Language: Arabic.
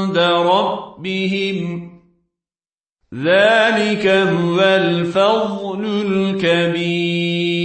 عند ربهم. ذلك هو الفضل الكبير.